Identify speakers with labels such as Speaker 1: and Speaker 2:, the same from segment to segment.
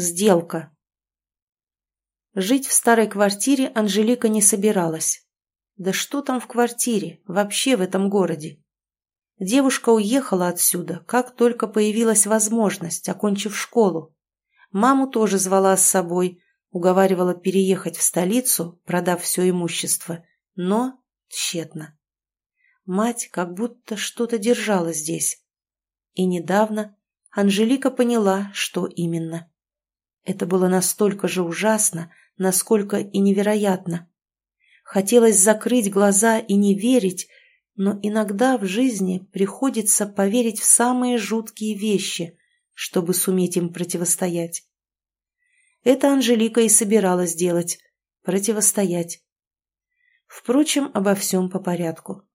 Speaker 1: Сделка. Жить в старой квартире Анжелика не собиралась. Да что там в квартире, вообще в этом городе? Девушка уехала отсюда, как только появилась возможность, окончив школу. Маму тоже звала с собой, уговаривала переехать в столицу, продав все имущество, но тщетно. Мать как будто что-то держала здесь. И недавно Анжелика поняла, что именно. Это было настолько же ужасно, насколько и невероятно. Хотелось закрыть глаза и не верить, но иногда в жизни приходится поверить в самые жуткие вещи, чтобы суметь им противостоять. Это Анжелика и собиралась делать – противостоять. Впрочем, обо всем по порядку.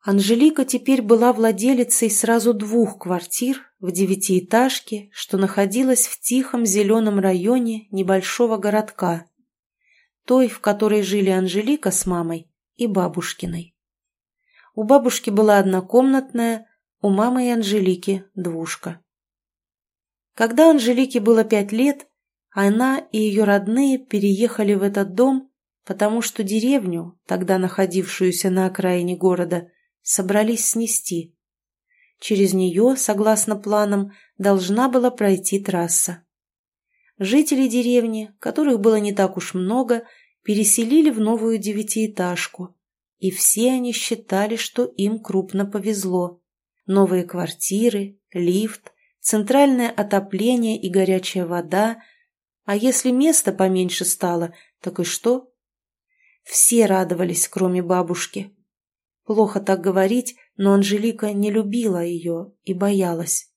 Speaker 1: Анжелика теперь была владелицей сразу двух квартир в девятиэтажке, что находилась в тихом зеленом районе небольшого городка, той, в которой жили Анжелика с мамой и бабушкиной. У бабушки была однокомнатная, у мамы и Анжелики двушка. Когда Анжелике было пять лет, она и ее родные переехали в этот дом, потому что деревню, тогда находившуюся на окраине города, собрались снести. Через нее, согласно планам, должна была пройти трасса. Жители деревни, которых было не так уж много, переселили в новую девятиэтажку, и все они считали, что им крупно повезло. Новые квартиры, лифт, центральное отопление и горячая вода. А если места поменьше стало, так и что? Все радовались, кроме бабушки. Плохо так говорить, но Анжелика не любила ее и боялась.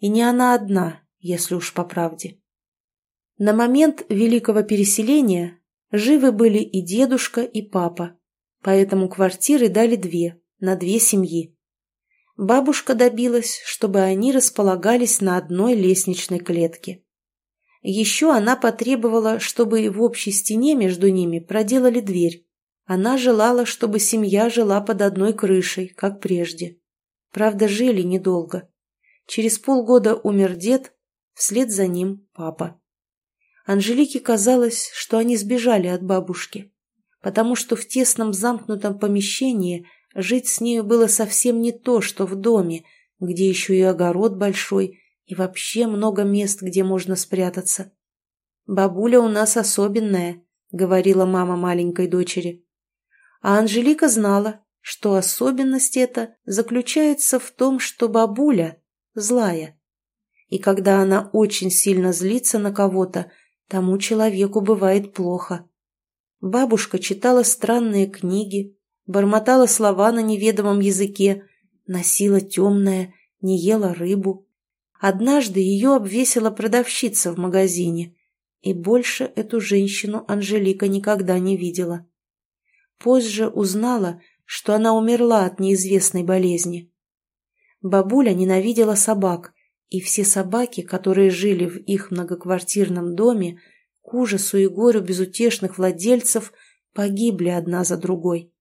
Speaker 1: И не она одна, если уж по правде. На момент великого переселения живы были и дедушка, и папа, поэтому квартиры дали две, на две семьи. Бабушка добилась, чтобы они располагались на одной лестничной клетке. Еще она потребовала, чтобы в общей стене между ними проделали дверь, она желала, чтобы семья жила под одной крышей, как прежде. Правда, жили недолго. Через полгода умер дед, вслед за ним папа. Анжелике казалось, что они сбежали от бабушки, потому что в тесном замкнутом помещении жить с нею было совсем не то, что в доме, где еще и огород большой, и вообще много мест, где можно спрятаться. «Бабуля у нас особенная», — говорила мама маленькой дочери. А Анжелика знала, что особенность эта заключается в том, что бабуля злая. И когда она очень сильно злится на кого-то, тому человеку бывает плохо. Бабушка читала странные книги, бормотала слова на неведомом языке, носила темное, не ела рыбу. Однажды ее обвесила продавщица в магазине, и больше эту женщину Анжелика никогда не видела. Позже узнала, что она умерла от неизвестной болезни. Бабуля ненавидела собак, и все собаки, которые жили в их многоквартирном доме, к ужасу и горю безутешных владельцев, погибли одна за другой.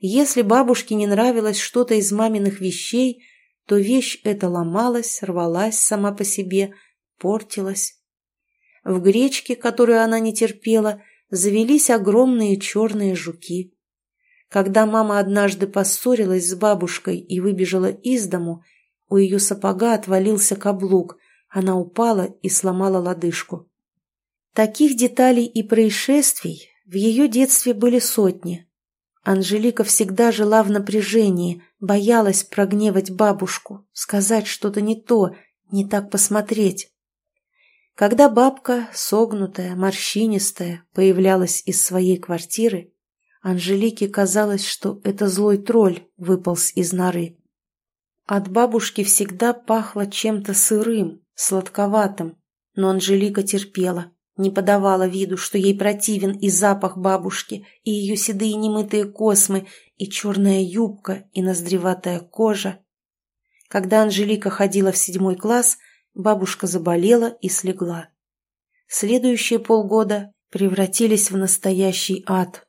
Speaker 1: Если бабушке не нравилось что-то из маминых вещей, то вещь эта ломалась, рвалась сама по себе, портилась. В гречке, которую она не терпела, завелись огромные черные жуки. Когда мама однажды поссорилась с бабушкой и выбежала из дому, у ее сапога отвалился каблук, она упала и сломала лодыжку. Таких деталей и происшествий в ее детстве были сотни. Анжелика всегда жила в напряжении, боялась прогневать бабушку, сказать что-то не то, не так посмотреть. Когда бабка, согнутая, морщинистая, появлялась из своей квартиры, Анжелике казалось, что это злой тролль выполз из норы. От бабушки всегда пахло чем-то сырым, сладковатым, но Анжелика терпела, не подавала виду, что ей противен и запах бабушки, и ее седые немытые космы, и черная юбка, и ноздреватая кожа. Когда Анжелика ходила в седьмой класс – Бабушка заболела и слегла. Следующие полгода превратились в настоящий ад.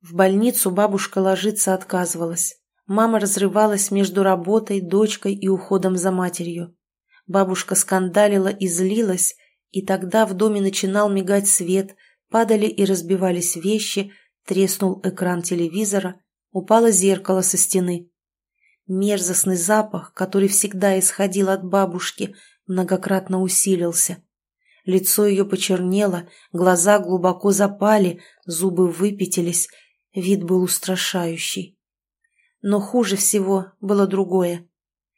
Speaker 1: В больницу бабушка ложиться отказывалась. Мама разрывалась между работой, дочкой и уходом за матерью. Бабушка скандалила и злилась, и тогда в доме начинал мигать свет, падали и разбивались вещи, треснул экран телевизора, упало зеркало со стены. Мерзостный запах, который всегда исходил от бабушки, многократно усилился. Лицо ее почернело, глаза глубоко запали, зубы выпятились, вид был устрашающий. Но хуже всего было другое.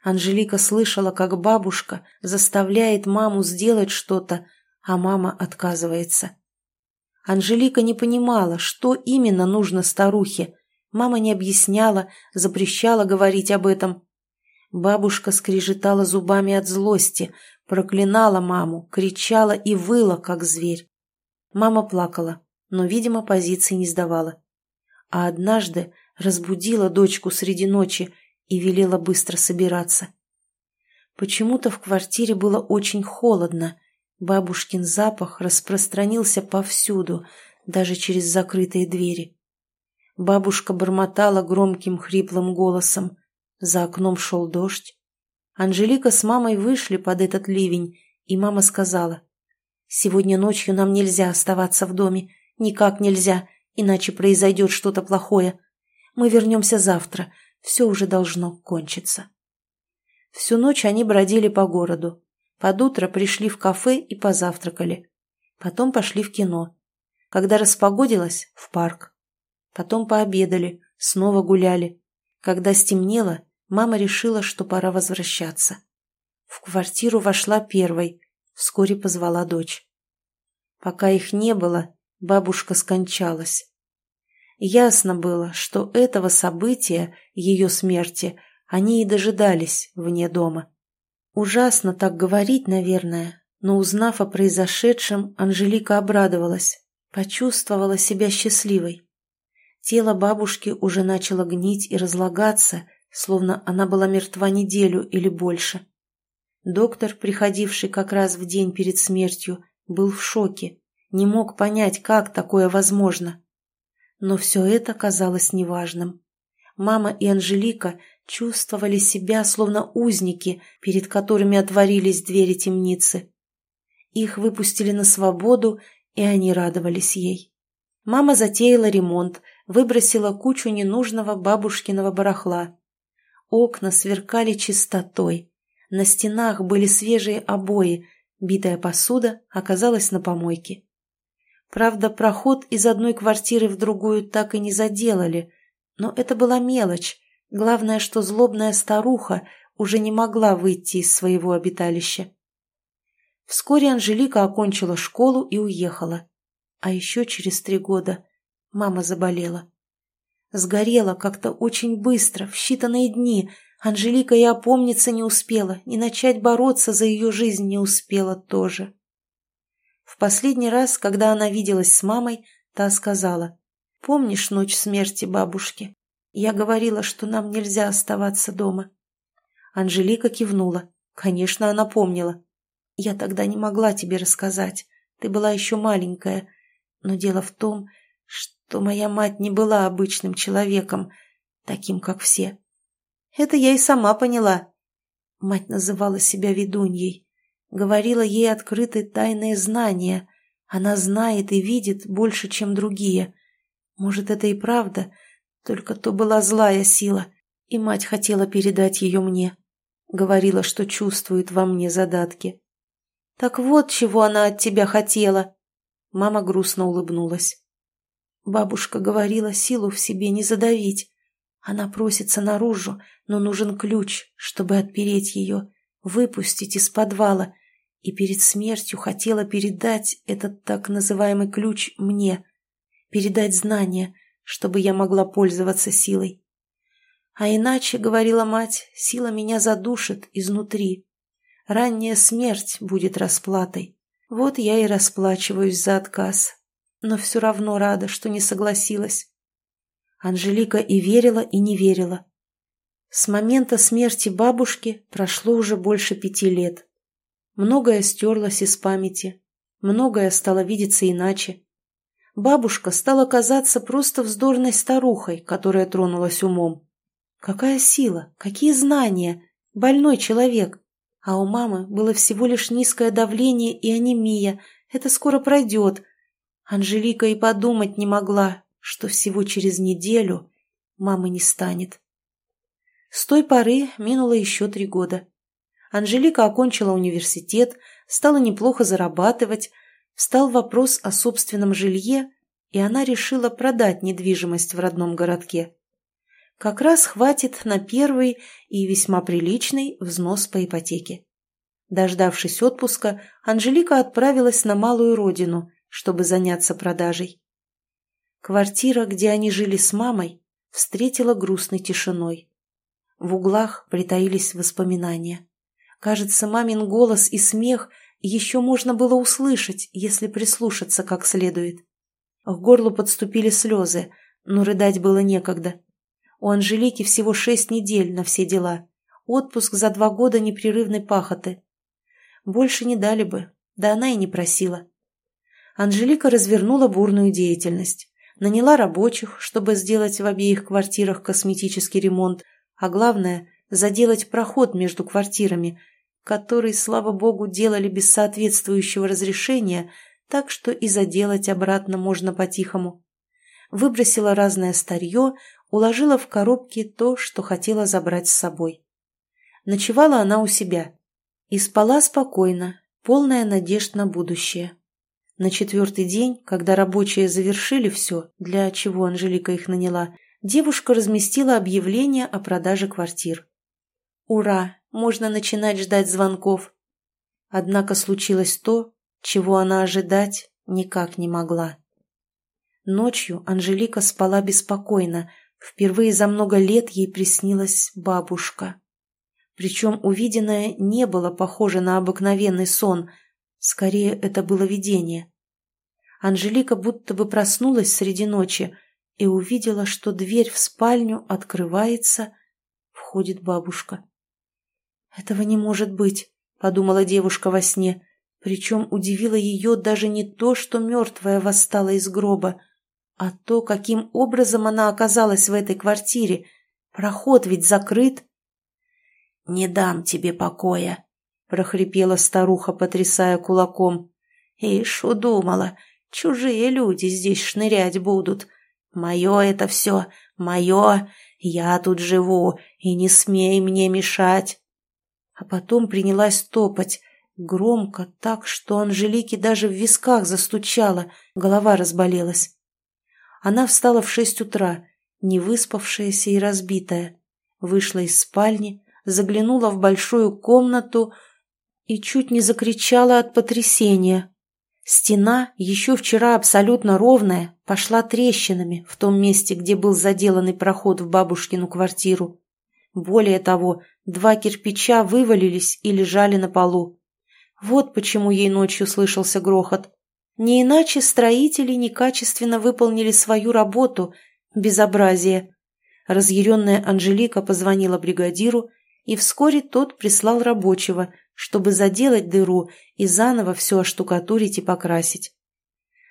Speaker 1: Анжелика слышала, как бабушка заставляет маму сделать что-то, а мама отказывается. Анжелика не понимала, что именно нужно старухе. Мама не объясняла, запрещала говорить об этом. Бабушка скрежетала зубами от злости, проклинала маму, кричала и выла, как зверь. Мама плакала, но, видимо, позиции не сдавала. А однажды разбудила дочку среди ночи и велела быстро собираться. Почему-то в квартире было очень холодно. Бабушкин запах распространился повсюду, даже через закрытые двери. Бабушка бормотала громким хриплым голосом. За окном шел дождь. Анжелика с мамой вышли под этот ливень, и мама сказала, «Сегодня ночью нам нельзя оставаться в доме, никак нельзя, иначе произойдет что-то плохое. Мы вернемся завтра, все уже должно кончиться. Всю ночь они бродили по городу. Под утро пришли в кафе и позавтракали. Потом пошли в кино. Когда распогодилось – в парк. Потом пообедали, снова гуляли. Когда стемнело, мама решила, что пора возвращаться. В квартиру вошла первой, вскоре позвала дочь. Пока их не было, бабушка скончалась. Ясно было, что этого события, ее смерти, они и дожидались вне дома. Ужасно так говорить, наверное, но узнав о произошедшем, Анжелика обрадовалась, почувствовала себя счастливой. Тело бабушки уже начало гнить и разлагаться, словно она была мертва неделю или больше. Доктор, приходивший как раз в день перед смертью, был в шоке, не мог понять, как такое возможно. Но все это казалось неважным. Мама и Анжелика чувствовали себя словно узники, перед которыми отворились двери темницы. Их выпустили на свободу, и они радовались ей. Мама затеяла ремонт, выбросила кучу ненужного бабушкиного барахла. Окна сверкали чистотой. На стенах были свежие обои, битая посуда оказалась на помойке. Правда, проход из одной квартиры в другую так и не заделали, но это была мелочь. Главное, что злобная старуха уже не могла выйти из своего обиталища. Вскоре Анжелика окончила школу и уехала. А еще через три года мама заболела. Сгорела как-то очень быстро, в считанные дни. Анжелика и опомниться не успела, и начать бороться за ее жизнь не успела тоже. В последний раз, когда она виделась с мамой, та сказала, «Помнишь ночь смерти бабушки? Я говорила, что нам нельзя оставаться дома». Анжелика кивнула. Конечно, она помнила. «Я тогда не могла тебе рассказать. Ты была еще маленькая. Но дело в том, что моя мать не была обычным человеком, таким, как все. Это я и сама поняла. Мать называла себя ведуньей говорила ей открыты тайные знания. Она знает и видит больше, чем другие. Может, это и правда, только то была злая сила, и мать хотела передать ее мне. Говорила, что чувствует во мне задатки. «Так вот, чего она от тебя хотела!» Мама грустно улыбнулась. Бабушка говорила силу в себе не задавить. Она просится наружу, но нужен ключ, чтобы отпереть ее выпустить из подвала, и перед смертью хотела передать этот так называемый ключ мне, передать знания, чтобы я могла пользоваться силой. А иначе, говорила мать, сила меня задушит изнутри. Ранняя смерть будет расплатой. Вот я и расплачиваюсь за отказ. Но все равно рада, что не согласилась. Анжелика и верила, и не верила. С момента смерти бабушки прошло уже больше пяти лет. Многое стерлось из памяти, многое стало видеться иначе. Бабушка стала казаться просто вздорной старухой, которая тронулась умом. Какая сила, какие знания, больной человек. А у мамы было всего лишь низкое давление и анемия. Это скоро пройдет. Анжелика и подумать не могла, что всего через неделю мамы не станет. С той поры минуло еще три года. Анжелика окончила университет, стала неплохо зарабатывать, встал вопрос о собственном жилье, и она решила продать недвижимость в родном городке. Как раз хватит на первый и весьма приличный взнос по ипотеке. Дождавшись отпуска, Анжелика отправилась на малую родину, чтобы заняться продажей. Квартира, где они жили с мамой, встретила грустной тишиной. В углах притаились воспоминания. Кажется, мамин голос и смех еще можно было услышать, если прислушаться как следует. К горлу подступили слезы, но рыдать было некогда. У Анжелики всего шесть недель на все дела. Отпуск за два года непрерывной пахоты. Больше не дали бы, да она и не просила. Анжелика развернула бурную деятельность. Наняла рабочих, чтобы сделать в обеих квартирах косметический ремонт, а главное – заделать проход между квартирами, который, слава богу, делали без соответствующего разрешения, так что и заделать обратно можно по-тихому. Выбросила разное старье, уложила в коробки то, что хотела забрать с собой. Ночевала она у себя и спала спокойно, полная надежд на будущее. На четвертый день, когда рабочие завершили все, для чего Анжелика их наняла, девушка разместила объявление о продаже квартир. Ура! можно начинать ждать звонков. Однако случилось то, чего она ожидать никак не могла. Ночью Анжелика спала беспокойно. Впервые за много лет ей приснилась бабушка. Причем увиденное не было похоже на обыкновенный сон. Скорее, это было видение. Анжелика будто бы проснулась среди ночи и увидела, что дверь в спальню открывается, входит бабушка. «Этого не может быть», — подумала девушка во сне. Причем удивило ее даже не то, что мертвая восстала из гроба, а то, каким образом она оказалась в этой квартире. Проход ведь закрыт. «Не дам тебе покоя», — прохрипела старуха, потрясая кулаком. «Ишь, удумала, чужие люди здесь шнырять будут. Мое это все, мое, я тут живу, и не смей мне мешать» а потом принялась топать, громко, так, что Анжелике даже в висках застучала, голова разболелась. Она встала в шесть утра, не выспавшаяся и разбитая, вышла из спальни, заглянула в большую комнату и чуть не закричала от потрясения. Стена, еще вчера абсолютно ровная, пошла трещинами в том месте, где был заделанный проход в бабушкину квартиру. Более того, два кирпича вывалились и лежали на полу. Вот почему ей ночью слышался грохот. Не иначе строители некачественно выполнили свою работу. Безобразие. Разъяренная Анжелика позвонила бригадиру, и вскоре тот прислал рабочего, чтобы заделать дыру и заново все оштукатурить и покрасить.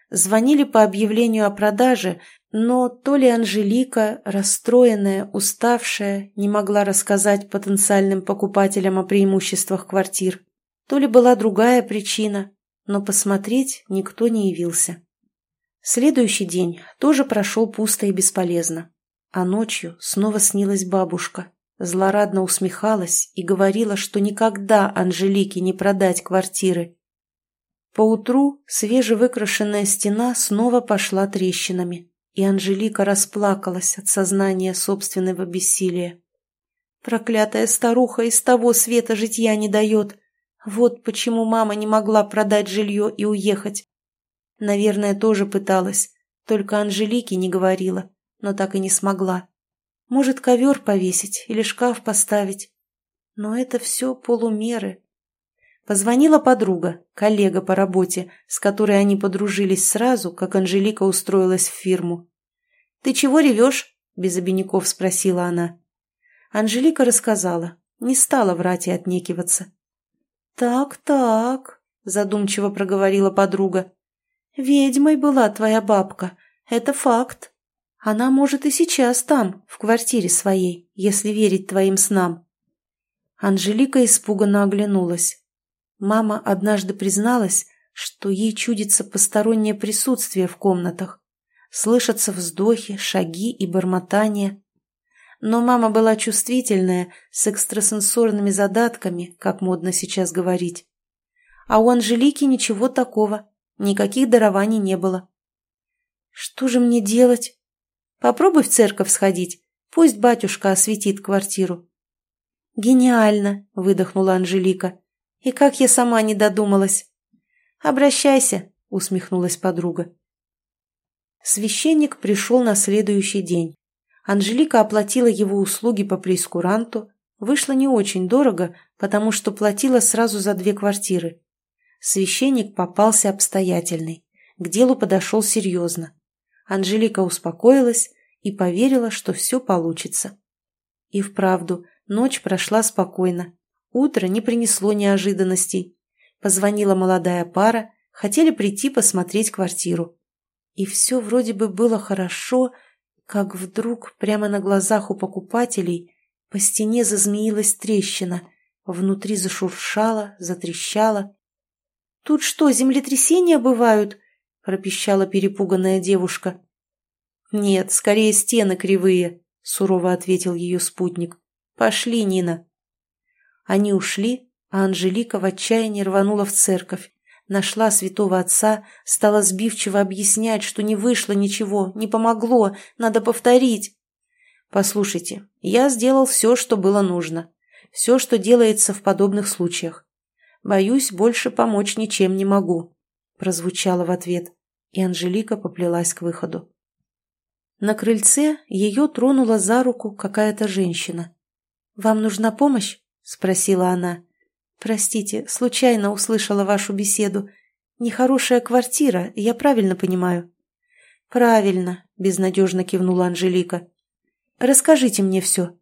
Speaker 1: Звонили по объявлению о продаже, но то ли Анжелика, расстроенная, уставшая, не могла рассказать потенциальным покупателям о преимуществах квартир, то ли была другая причина, но посмотреть никто не явился. Следующий день тоже прошел пусто и бесполезно, а ночью снова снилась бабушка, злорадно усмехалась и говорила, что никогда Анжелике не продать квартиры. Поутру свежевыкрашенная стена снова пошла трещинами и Анжелика расплакалась от сознания собственного бессилия. Проклятая старуха из того света житья не дает. Вот почему мама не могла продать жилье и уехать. Наверное, тоже пыталась, только Анжелике не говорила, но так и не смогла. Может, ковер повесить или шкаф поставить. Но это все полумеры. Позвонила подруга, коллега по работе, с которой они подружились сразу, как Анжелика устроилась в фирму. «Ты чего ревешь?» – без обиняков спросила она. Анжелика рассказала, не стала врать и отнекиваться. «Так-так», – задумчиво проговорила подруга. «Ведьмой была твоя бабка, это факт. Она может и сейчас там, в квартире своей, если верить твоим снам». Анжелика испуганно оглянулась. Мама однажды призналась, что ей чудится постороннее присутствие в комнатах. Слышатся вздохи, шаги и бормотания. Но мама была чувствительная, с экстрасенсорными задатками, как модно сейчас говорить. А у Анжелики ничего такого, никаких дарований не было. Что же мне делать? Попробуй в церковь сходить, пусть батюшка осветит квартиру. Гениально, выдохнула Анжелика. И как я сама не додумалась. Обращайся, усмехнулась подруга. Священник пришел на следующий день. Анжелика оплатила его услуги по прейскуранту. Вышло не очень дорого, потому что платила сразу за две квартиры. Священник попался обстоятельный. К делу подошел серьезно. Анжелика успокоилась и поверила, что все получится. И вправду, ночь прошла спокойно. Утро не принесло неожиданностей. Позвонила молодая пара, хотели прийти посмотреть квартиру. И все вроде бы было хорошо, как вдруг прямо на глазах у покупателей по стене зазмеилась трещина, внутри зашуршала, затрещала. «Тут что, землетрясения бывают?» – пропищала перепуганная девушка. «Нет, скорее стены кривые», – сурово ответил ее спутник. «Пошли, Нина». Они ушли, а Анжелика в отчаянии рванула в церковь, Нашла святого отца, стала сбивчиво объяснять, что не вышло ничего, не помогло, надо повторить. Послушайте, я сделал все, что было нужно. Все, что делается в подобных случаях. Боюсь, больше помочь ничем не могу. Прозвучало в ответ, и Анжелика поплелась к выходу. На крыльце ее тронула за руку какая-то женщина. «Вам нужна помощь?» – спросила она. «Простите, случайно услышала вашу беседу. Нехорошая квартира, я правильно понимаю?» «Правильно», — безнадежно кивнула Анжелика. «Расскажите мне все».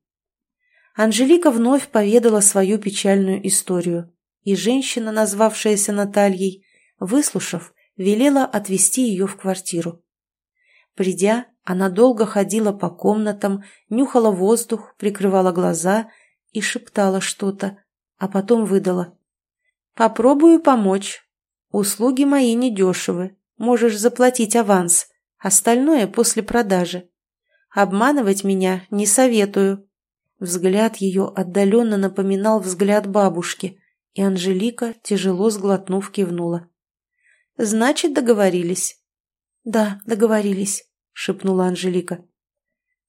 Speaker 1: Анжелика вновь поведала свою печальную историю, и женщина, назвавшаяся Натальей, выслушав, велела отвезти ее в квартиру. Придя, она долго ходила по комнатам, нюхала воздух, прикрывала глаза и шептала что-то, а потом выдала. «Попробую помочь. Услуги мои недешевы. Можешь заплатить аванс. Остальное после продажи. Обманывать меня не советую». Взгляд ее отдаленно напоминал взгляд бабушки, и Анжелика, тяжело сглотнув, кивнула. «Значит, договорились?» «Да, договорились», — шепнула Анжелика.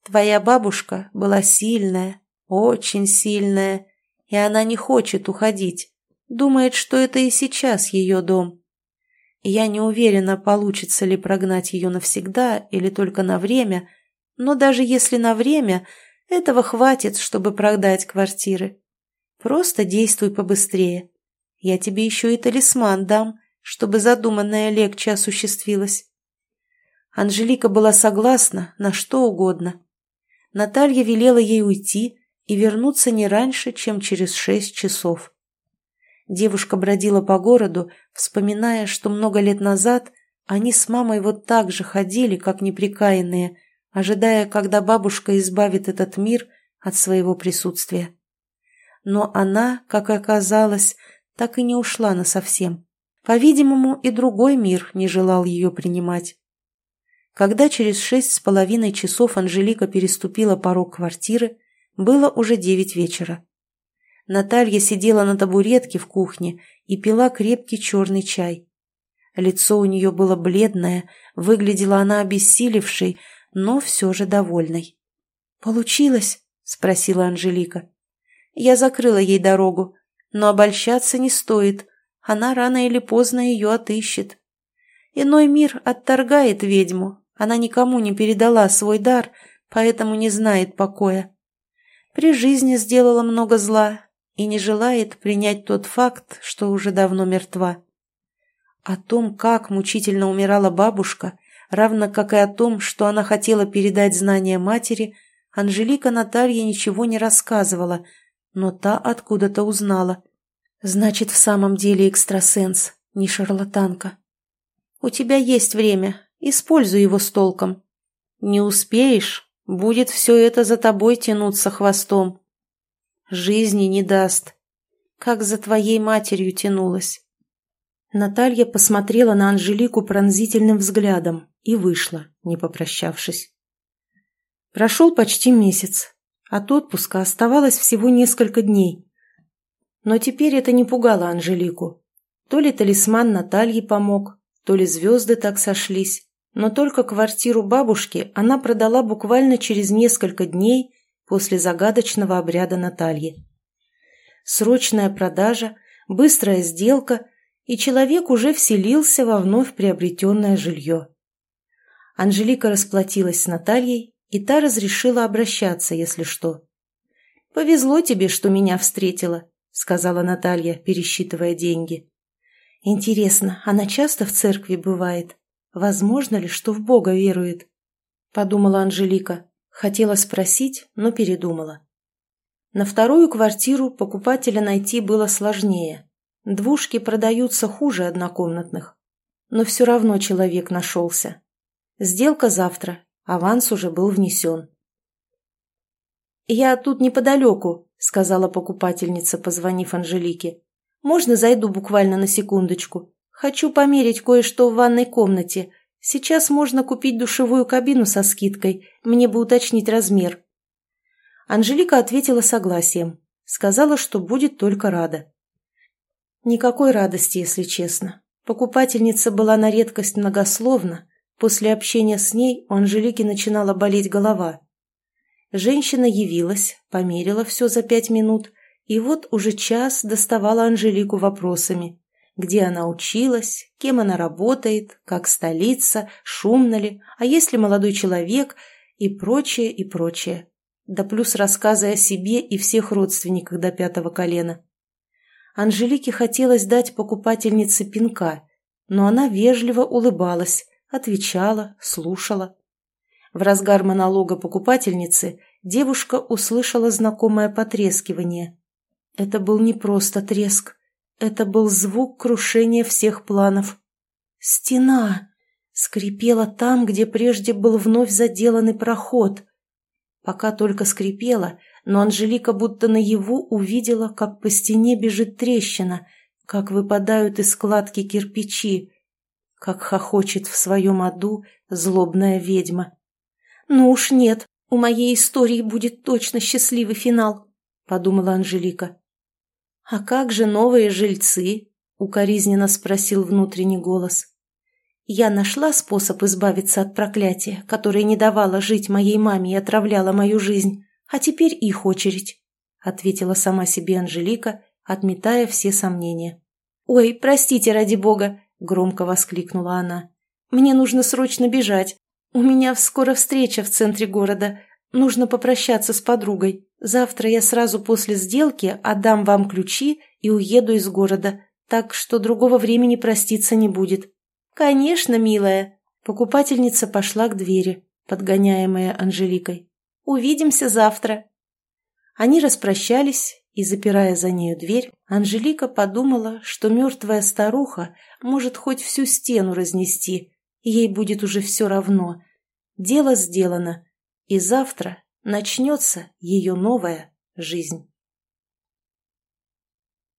Speaker 1: «Твоя бабушка была сильная, очень сильная, и она не хочет уходить. Думает, что это и сейчас ее дом. Я не уверена, получится ли прогнать ее навсегда или только на время, но даже если на время, этого хватит, чтобы продать квартиры. Просто действуй побыстрее. Я тебе еще и талисман дам, чтобы задуманное легче осуществилось. Анжелика была согласна на что угодно. Наталья велела ей уйти, и вернуться не раньше, чем через шесть часов. Девушка бродила по городу, вспоминая, что много лет назад они с мамой вот так же ходили, как неприкаянные, ожидая, когда бабушка избавит этот мир от своего присутствия. Но она, как оказалось, так и не ушла насовсем. По-видимому, и другой мир не желал ее принимать. Когда через шесть с половиной часов Анжелика переступила порог квартиры, было уже девять вечера. Наталья сидела на табуретке в кухне и пила крепкий черный чай. Лицо у нее было бледное, выглядела она обессилевшей, но все же довольной. «Получилось?» — спросила Анжелика. Я закрыла ей дорогу, но обольщаться не стоит, она рано или поздно ее отыщет. Иной мир отторгает ведьму, она никому не передала свой дар, поэтому не знает покоя при жизни сделала много зла и не желает принять тот факт, что уже давно мертва. О том, как мучительно умирала бабушка, равно как и о том, что она хотела передать знания матери, Анжелика Наталья ничего не рассказывала, но та откуда-то узнала. Значит, в самом деле экстрасенс, не шарлатанка. У тебя есть время, используй его с толком. Не успеешь, Будет все это за тобой тянуться хвостом. жизни не даст. Как за твоей матерью тянулась. Наталья посмотрела на Анжелику пронзительным взглядом и вышла, не попрощавшись. Прошел почти месяц. От отпуска оставалось всего несколько дней. Но теперь это не пугало Анжелику. То ли талисман Натальи помог, то ли звезды так сошлись, но только квартиру бабушки она продала буквально через несколько дней после загадочного обряда Натальи. Срочная продажа, быстрая сделка, и человек уже вселился во вновь приобретенное жилье. Анжелика расплатилась с Натальей, и та разрешила обращаться, если что. «Повезло тебе, что меня встретила», — сказала Наталья, пересчитывая деньги. «Интересно, она часто в церкви бывает? Возможно ли, что в Бога верует?» — подумала Анжелика. Хотела спросить, но передумала. На вторую квартиру покупателя найти было сложнее. Двушки продаются хуже однокомнатных. Но все равно человек нашелся. Сделка завтра, аванс уже был внесен. «Я тут неподалеку», — сказала покупательница, позвонив Анжелике. «Можно зайду буквально на секундочку? Хочу померить кое-что в ванной комнате. Сейчас можно купить душевую кабину со скидкой. Мне бы уточнить размер». Анжелика ответила согласием. Сказала, что будет только рада. Никакой радости, если честно. Покупательница была на редкость многословна. После общения с ней у Анжелики начинала болеть голова. Женщина явилась, померила все за пять минут, и вот уже час доставала Анжелику вопросами. Где она училась, кем она работает, как столица, шумно ли, а есть ли молодой человек и прочее, и прочее. Да плюс рассказы о себе и всех родственниках до пятого колена. Анжелике хотелось дать покупательнице пинка, но она вежливо улыбалась, отвечала, слушала. В разгар монолога покупательницы девушка услышала знакомое потрескивание. Это был не просто треск, это был звук крушения всех планов. Стена скрипела там, где прежде был вновь заделанный проход. Пока только скрипела, но Анжелика будто наяву увидела, как по стене бежит трещина, как выпадают из складки кирпичи, как хохочет в своем аду злобная ведьма. «Ну уж нет, у моей истории будет точно счастливый финал», — подумала Анжелика. «А как же новые жильцы?» — укоризненно спросил внутренний голос. «Я нашла способ избавиться от проклятия, которое не давало жить моей маме и отравляло мою жизнь. А теперь их очередь», — ответила сама себе Анжелика, отметая все сомнения. «Ой, простите, ради бога!» — громко воскликнула она. «Мне нужно срочно бежать. У меня скоро встреча в центре города. Нужно попрощаться с подругой. Завтра я сразу после сделки отдам вам ключи и уеду из города, так что другого времени проститься не будет». «Конечно, милая!» Покупательница пошла к двери, подгоняемая Анжеликой. Увидимся завтра». Они распрощались, и, запирая за нею дверь, Анжелика подумала, что мертвая старуха может хоть всю стену разнести, ей будет уже все равно. Дело сделано, и завтра начнется ее новая жизнь.